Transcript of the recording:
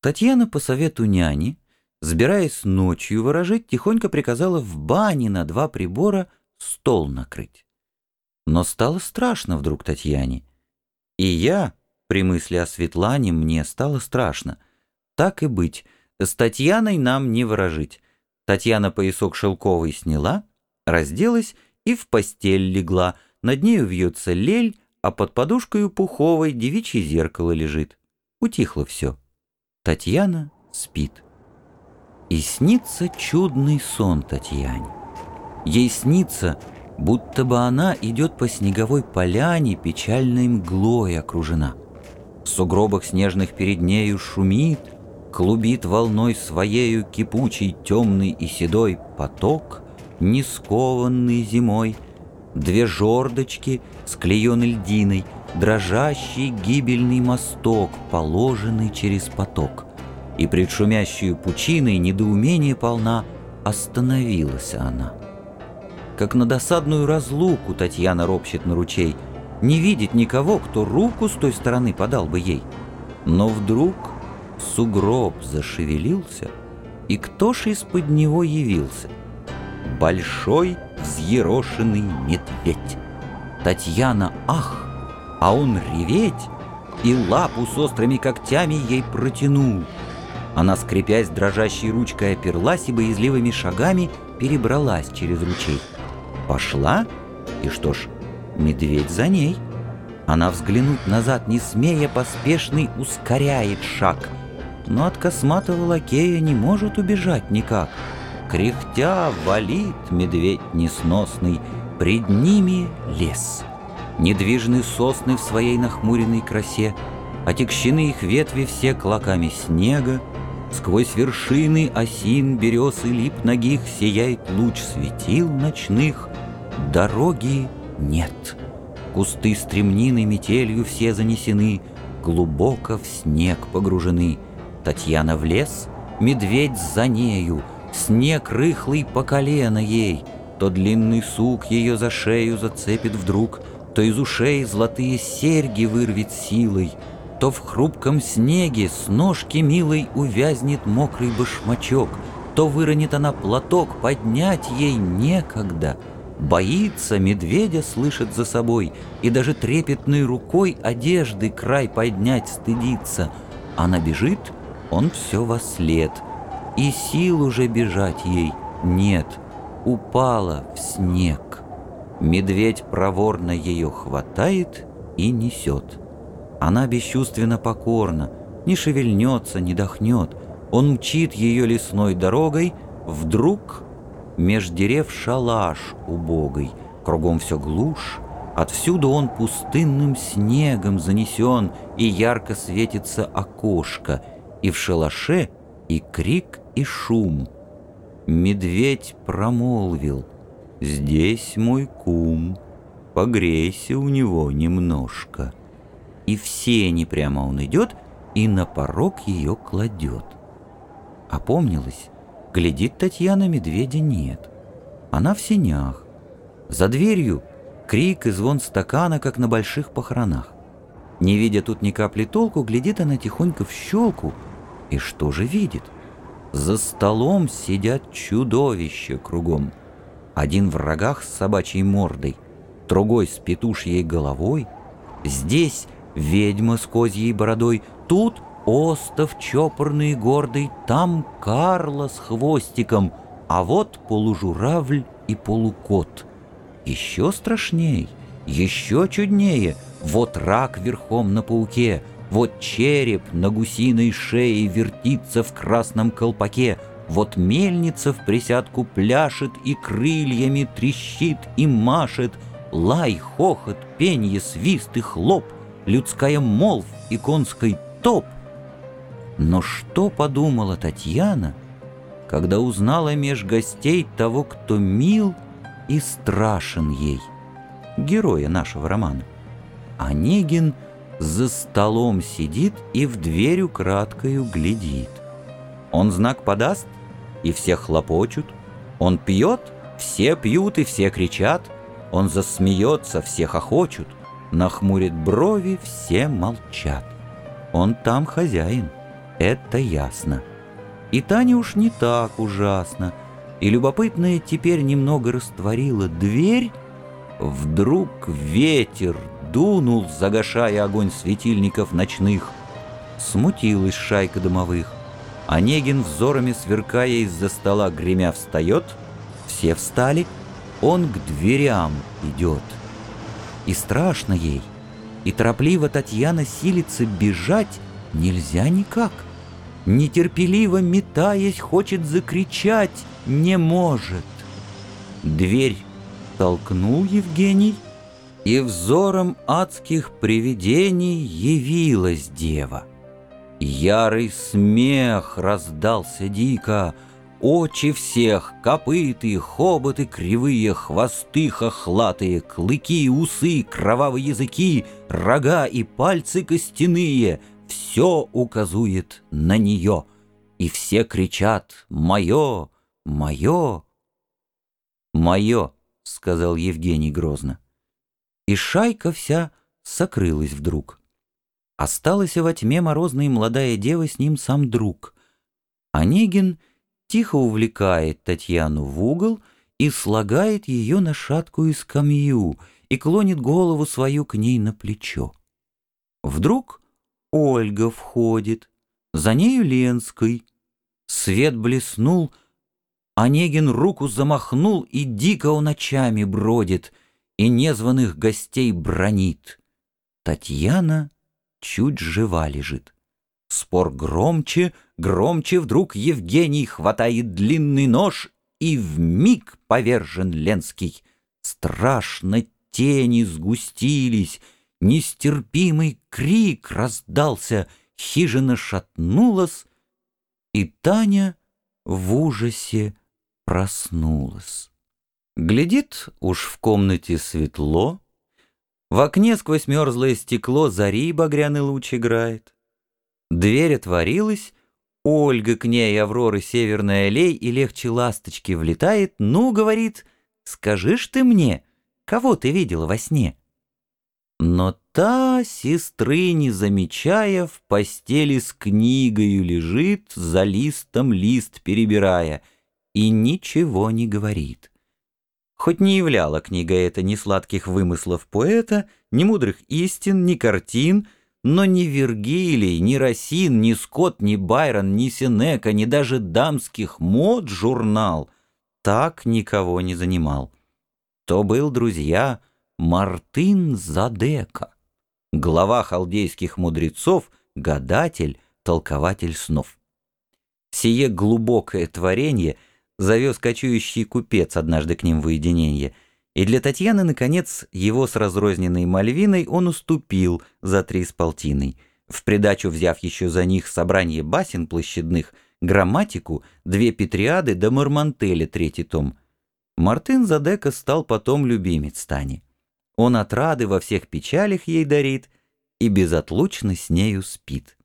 Татьяна по совету няни, сбираясь ночью ворожить, тихонько приказала в бане на два прибора стол накрыть. Но стало страшно вдруг Татьяне. И я, при мысли о Светлане, мне стало страшно. Так и быть, с Татьяной нам не ворожить. Татьяна поясок шелковый сняла, разделась и в постель легла. Над нею вьется лель, а под подушкой пуховой девичье зеркало лежит. Утихло все. Татьяна спит. И снится чудный сон Татьяне. Ей снится, будто бы она идет по снеговой поляне, печальной мглой окружена. В сугробах снежных перед нею шумит, клубит волной своею кипучий, темный и седой поток, не скованный зимой, две жердочки, склеены льдиной — дрожащий гибельный мосток, положенный через поток. И пред шумящую пучиной недоумение полна остановилась она. Как на досадную разлуку Татьяна ропщет на ручей, не видит никого, кто руку с той стороны подал бы ей. Но вдруг сугроб зашевелился, и кто ж из-под него явился? Большой взъерошенный медведь. Татьяна, ах! А он реветь и лапу с острыми когтями ей протянул. Она, скрипясь дрожащей ручкой, оперлась и боязливыми шагами перебралась через ручей. Пошла, и что ж, медведь за ней. Она взглянуть назад не смея, поспешный ускоряет шаг. Но от косматого лакея не может убежать никак. Кряхтя валит медведь несносный, пред ними лес. Недвижны сосны в своей нахмуренной красе, Отекщены их ветви все клоками снега, Сквозь вершины осин, берез и лип ногих Сияет луч светил ночных, Дороги нет. Кусты стремнины метелью все занесены, Глубоко в снег погружены. Татьяна в лес, медведь за нею, Снег рыхлый по колено ей, То длинный сук ее за шею зацепит вдруг — то из ушей золотые серьги вырвет силой, То в хрупком снеге с ножки милой Увязнет мокрый башмачок, То выронит она платок, поднять ей некогда. Боится, медведя слышит за собой, И даже трепетной рукой одежды край поднять стыдится. Она бежит, он все во след, И сил уже бежать ей нет, упала в снег. Медведь проворно ее хватает и несет. Она бесчувственно покорна, не шевельнется, не дохнет. Он мчит ее лесной дорогой, вдруг меж дерев шалаш убогой, кругом все глушь, Отсюда он пустынным снегом занесен, И ярко светится окошко, И в шалаше и крик, и шум. Медведь промолвил — Здесь мой кум, погрейся у него немножко. И в сени прямо он идет и на порог ее кладет. Опомнилась, глядит Татьяна, медведя нет. Она в сенях. За дверью крик и звон стакана, как на больших похоронах. Не видя тут ни капли толку, глядит она тихонько в щелку. И что же видит? За столом сидят чудовища кругом. Один в рогах с собачьей мордой, другой с петушьей головой. Здесь ведьма с козьей бородой, тут остов чопорный и гордый, там Карла с хвостиком, а вот полужуравль и полукот. Еще страшней, еще чуднее, вот рак верхом на пауке, вот череп на гусиной шее вертится в красном колпаке — вот мельница в присядку пляшет и крыльями трещит и машет, Лай, хохот, пенье, свист и хлоп, Людская молв и конской топ. Но что подумала Татьяна, Когда узнала меж гостей того, кто мил и страшен ей, Героя нашего романа? Онегин за столом сидит и в дверь украдкою глядит. Он знак подаст — и все хлопочут. Он пьет, все пьют и все кричат. Он засмеется, все хохочут. Нахмурит брови, все молчат. Он там хозяин. Это ясно. И Таня уж не так ужасно. И любопытная теперь немного растворила дверь. Вдруг ветер дунул, загашая огонь светильников ночных. Смутилась шайка домовых. Онегин, взорами сверкая из-за стола, гремя встает. Все встали. Он к дверям идет. И страшно ей. И торопливо Татьяна силится бежать нельзя никак. Нетерпеливо метаясь, хочет закричать, не может. Дверь толкнул Евгений, и взором адских привидений явилась дева. Ярый смех раздался дико, Очи всех, копыты, хоботы кривые, хвосты хохлатые, клыки, усы, кровавые языки, рога и пальцы костяные — все указует на нее, и все кричат «Мое! Мое!» «Мое!» — сказал Евгений грозно. И шайка вся сокрылась вдруг. Осталась во тьме морозной молодая дева с ним сам друг. Онегин тихо увлекает Татьяну в угол и слагает ее на шаткую скамью и клонит голову свою к ней на плечо. Вдруг Ольга входит, за нею Ленской. Свет блеснул, Онегин руку замахнул, и дико он ночами бродит, и незваных гостей бронит. Татьяна чуть жива лежит. Спор громче, громче вдруг Евгений хватает длинный нож, и в миг повержен Ленский. Страшно тени сгустились, нестерпимый крик раздался, хижина шатнулась, и Таня в ужасе проснулась. Глядит уж в комнате светло, в окне сквозь мерзлое стекло зари багряный луч играет. Дверь отворилась, Ольга к ней Авроры Северная аллей и легче ласточки влетает. «Ну, — говорит, — скажи ж ты мне, кого ты видела во сне?» Но та, сестры не замечая, в постели с книгою лежит, за листом лист перебирая, и ничего не говорит. Хоть не являла книга эта ни сладких вымыслов поэта, ни мудрых истин, ни картин, но ни Вергилий, ни Росин, ни Скотт, ни Байрон, ни Сенека, ни даже дамских мод журнал так никого не занимал. То был, друзья, Мартын Задека, глава халдейских мудрецов, гадатель, толкователь снов. Сие глубокое творение завез кочующий купец однажды к ним в уединение, и для Татьяны, наконец, его с разрозненной Мальвиной он уступил за три с полтиной, в придачу взяв еще за них собрание басен площадных, грамматику, две Петриады да Мармантеля третий том. Мартын Задека стал потом любимец Тани. Он отрады во всех печалях ей дарит и безотлучно с нею спит.